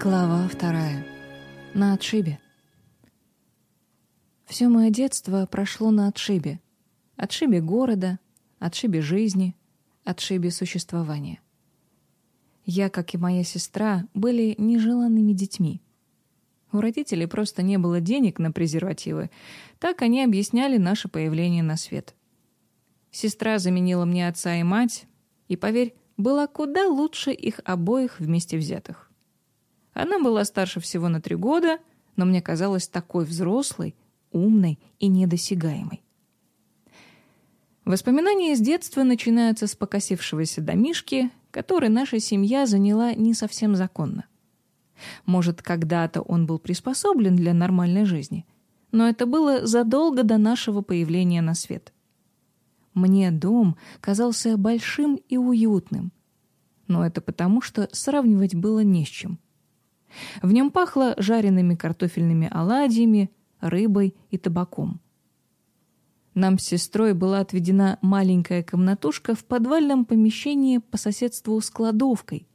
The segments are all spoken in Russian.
Глава вторая. На отшибе. Все мое детство прошло на отшибе. Отшибе города, отшибе жизни, отшибе существования. Я, как и моя сестра, были нежеланными детьми. У родителей просто не было денег на презервативы. Так они объясняли наше появление на свет. Сестра заменила мне отца и мать, и, поверь, была куда лучше их обоих вместе взятых. Она была старше всего на три года, но мне казалась такой взрослой, умной и недосягаемой. Воспоминания из детства начинаются с покосившегося домишки, который наша семья заняла не совсем законно. Может, когда-то он был приспособлен для нормальной жизни, но это было задолго до нашего появления на свет. Мне дом казался большим и уютным, но это потому, что сравнивать было не с чем. В нем пахло жареными картофельными оладьями, рыбой и табаком. Нам с сестрой была отведена маленькая комнатушка в подвальном помещении по соседству с кладовкой,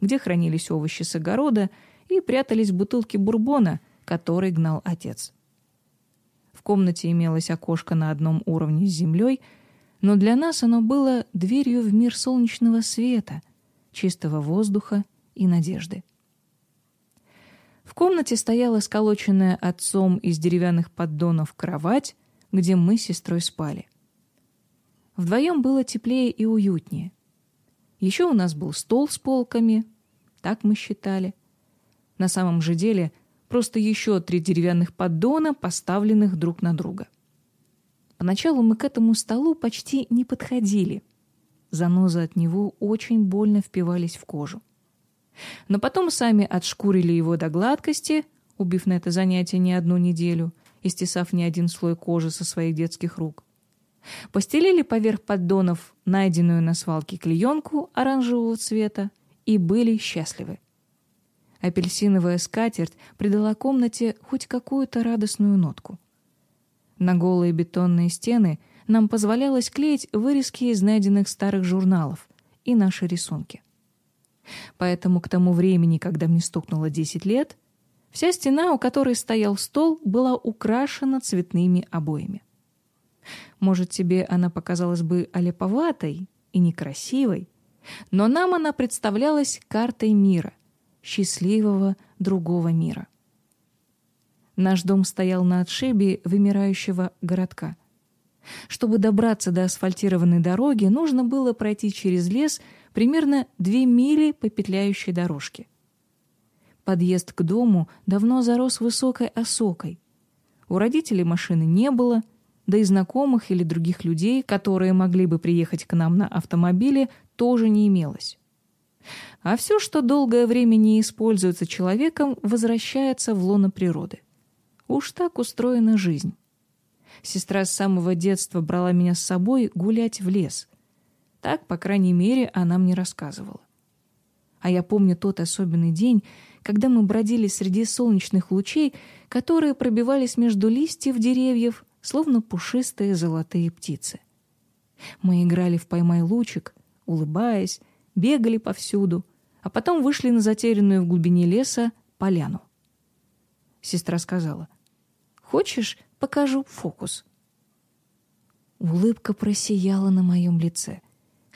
где хранились овощи с огорода и прятались бутылки бурбона, который гнал отец. В комнате имелось окошко на одном уровне с землей, но для нас оно было дверью в мир солнечного света, чистого воздуха и надежды. В комнате стояла сколоченная отцом из деревянных поддонов кровать, где мы с сестрой спали. Вдвоем было теплее и уютнее. Еще у нас был стол с полками, так мы считали. На самом же деле просто еще три деревянных поддона, поставленных друг на друга. Поначалу мы к этому столу почти не подходили. Занозы от него очень больно впивались в кожу но потом сами отшкурили его до гладкости, убив на это занятие не одну неделю, истесав не один слой кожи со своих детских рук. Постелили поверх поддонов найденную на свалке клеенку оранжевого цвета и были счастливы. Апельсиновая скатерть придала комнате хоть какую-то радостную нотку. На голые бетонные стены нам позволялось клеить вырезки из найденных старых журналов и наши рисунки. Поэтому к тому времени, когда мне стукнуло 10 лет, вся стена, у которой стоял стол, была украшена цветными обоями. Может, тебе она показалась бы олеповатой и некрасивой, но нам она представлялась картой мира, счастливого другого мира. Наш дом стоял на отшибе вымирающего городка. Чтобы добраться до асфальтированной дороги, нужно было пройти через лес примерно две мили по петляющей дорожке. Подъезд к дому давно зарос высокой осокой. У родителей машины не было, да и знакомых или других людей, которые могли бы приехать к нам на автомобиле, тоже не имелось. А все, что долгое время не используется человеком, возвращается в лоно природы. Уж так устроена жизнь. Сестра с самого детства брала меня с собой гулять в лес, так, по крайней мере, она мне рассказывала. А я помню тот особенный день, когда мы бродили среди солнечных лучей, которые пробивались между листьев деревьев, словно пушистые золотые птицы. Мы играли в «Поймай лучик», улыбаясь, бегали повсюду, а потом вышли на затерянную в глубине леса поляну. Сестра сказала, «Хочешь, покажу фокус?» Улыбка просияла на моем лице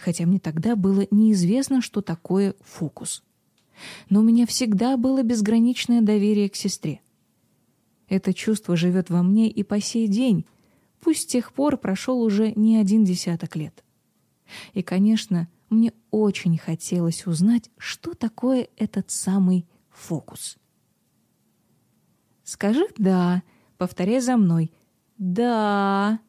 хотя мне тогда было неизвестно, что такое фокус. Но у меня всегда было безграничное доверие к сестре. Это чувство живет во мне и по сей день, пусть с тех пор прошел уже не один десяток лет. И, конечно, мне очень хотелось узнать, что такое этот самый фокус. «Скажи «да», повторяй за мной. «Да».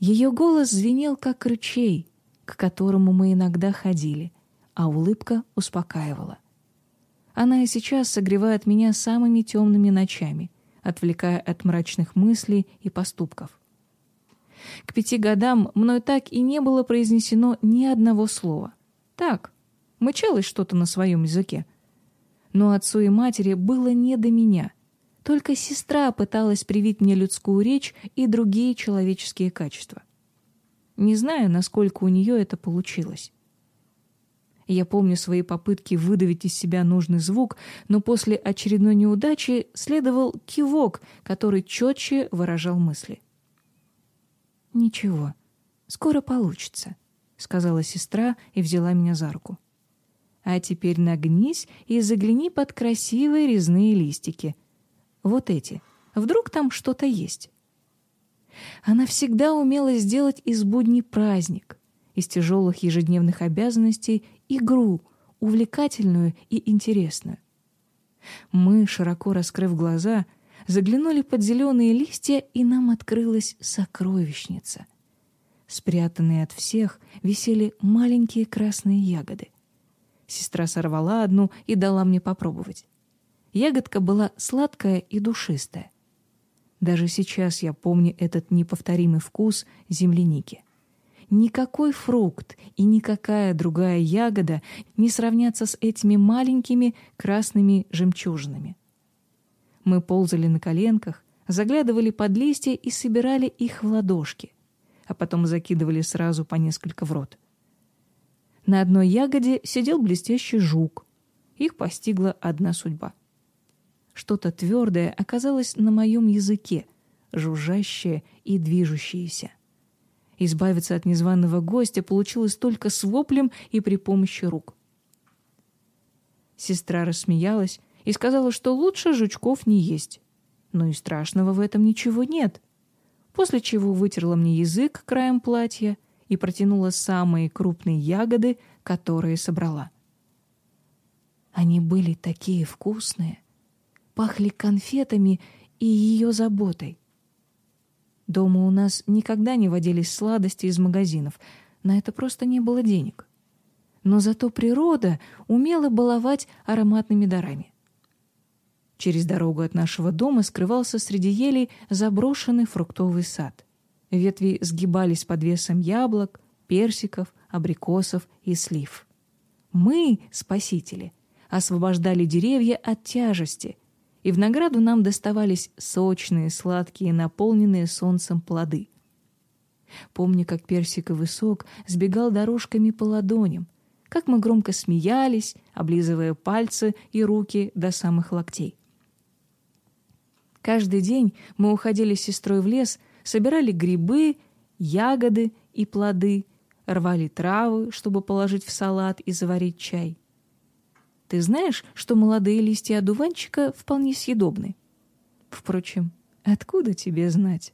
Ее голос звенел, как ручей, к которому мы иногда ходили, а улыбка успокаивала. Она и сейчас согревает меня самыми темными ночами, отвлекая от мрачных мыслей и поступков. К пяти годам мной так и не было произнесено ни одного слова. Так, мычалось что-то на своем языке. Но отцу и матери было не до меня — только сестра пыталась привить мне людскую речь и другие человеческие качества. Не знаю, насколько у нее это получилось. Я помню свои попытки выдавить из себя нужный звук, но после очередной неудачи следовал кивок, который четче выражал мысли. «Ничего, скоро получится», — сказала сестра и взяла меня за руку. «А теперь нагнись и загляни под красивые резные листики. Вот эти. Вдруг там что-то есть». Она всегда умела сделать из будней праздник, из тяжелых ежедневных обязанностей игру, увлекательную и интересную. Мы, широко раскрыв глаза, заглянули под зеленые листья, и нам открылась сокровищница. Спрятанные от всех висели маленькие красные ягоды. Сестра сорвала одну и дала мне попробовать. Ягодка была сладкая и душистая. Даже сейчас я помню этот неповторимый вкус земляники. Никакой фрукт и никакая другая ягода не сравнятся с этими маленькими красными жемчужинами. Мы ползали на коленках, заглядывали под листья и собирали их в ладошки, а потом закидывали сразу по несколько в рот. На одной ягоде сидел блестящий жук. Их постигла одна судьба. Что-то твердое оказалось на моем языке, жужжащее и движущееся. Избавиться от незваного гостя получилось только с воплем и при помощи рук. Сестра рассмеялась и сказала, что лучше жучков не есть. Но и страшного в этом ничего нет. После чего вытерла мне язык краем платья и протянула самые крупные ягоды, которые собрала. Они были такие вкусные, пахли конфетами и ее заботой. Дома у нас никогда не водились сладости из магазинов, на это просто не было денег. Но зато природа умела баловать ароматными дарами. Через дорогу от нашего дома скрывался среди елей заброшенный фруктовый сад. Ветви сгибались под весом яблок, персиков, абрикосов и слив. Мы, спасители, освобождали деревья от тяжести, и в награду нам доставались сочные, сладкие, наполненные солнцем плоды. Помню, как персиковый сок сбегал дорожками по ладоням, как мы громко смеялись, облизывая пальцы и руки до самых локтей. Каждый день мы уходили с сестрой в лес, собирали грибы, ягоды и плоды, рвали травы, чтобы положить в салат и заварить чай. Ты знаешь, что молодые листья одуванчика вполне съедобны? Впрочем, откуда тебе знать?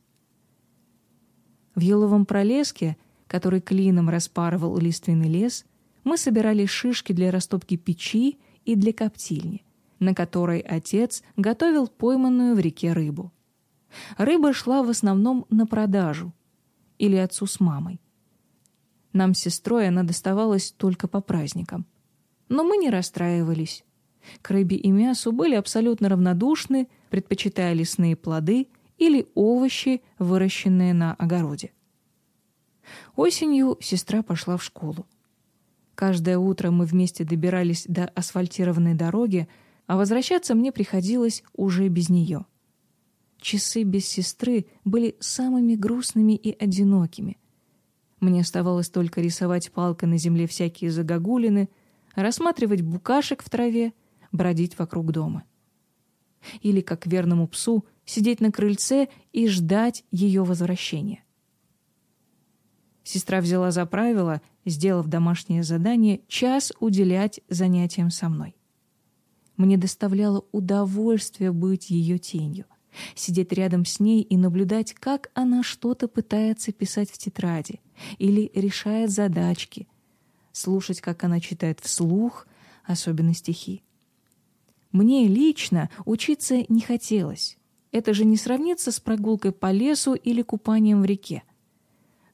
В еловом пролеске, который клином распарывал лиственный лес, мы собирали шишки для растопки печи и для коптильни, на которой отец готовил пойманную в реке рыбу. Рыба шла в основном на продажу или отцу с мамой. Нам с сестрой она доставалась только по праздникам — но мы не расстраивались. К рыбе и мясу были абсолютно равнодушны, предпочитая лесные плоды или овощи, выращенные на огороде. Осенью сестра пошла в школу. Каждое утро мы вместе добирались до асфальтированной дороги, а возвращаться мне приходилось уже без нее. Часы без сестры были самыми грустными и одинокими. Мне оставалось только рисовать палкой на земле всякие загогулины, рассматривать букашек в траве, бродить вокруг дома. Или, как верному псу, сидеть на крыльце и ждать ее возвращения. Сестра взяла за правило, сделав домашнее задание, час уделять занятиям со мной. Мне доставляло удовольствие быть ее тенью, сидеть рядом с ней и наблюдать, как она что-то пытается писать в тетради или решает задачки — слушать, как она читает вслух, особенно стихи. Мне лично учиться не хотелось. Это же не сравнится с прогулкой по лесу или купанием в реке.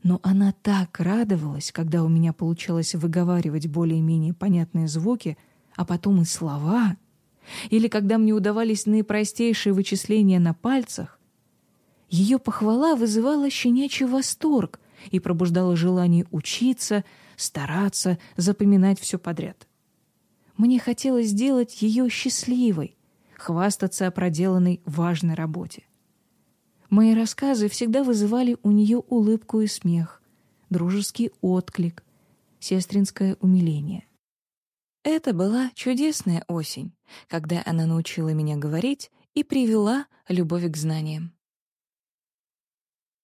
Но она так радовалась, когда у меня получалось выговаривать более-менее понятные звуки, а потом и слова, или когда мне удавались наипростейшие вычисления на пальцах. Ее похвала вызывала щенячий восторг и пробуждала желание учиться, стараться, запоминать все подряд. Мне хотелось сделать ее счастливой, хвастаться о проделанной важной работе. Мои рассказы всегда вызывали у нее улыбку и смех, дружеский отклик, сестринское умиление. Это была чудесная осень, когда она научила меня говорить и привела любовь к знаниям.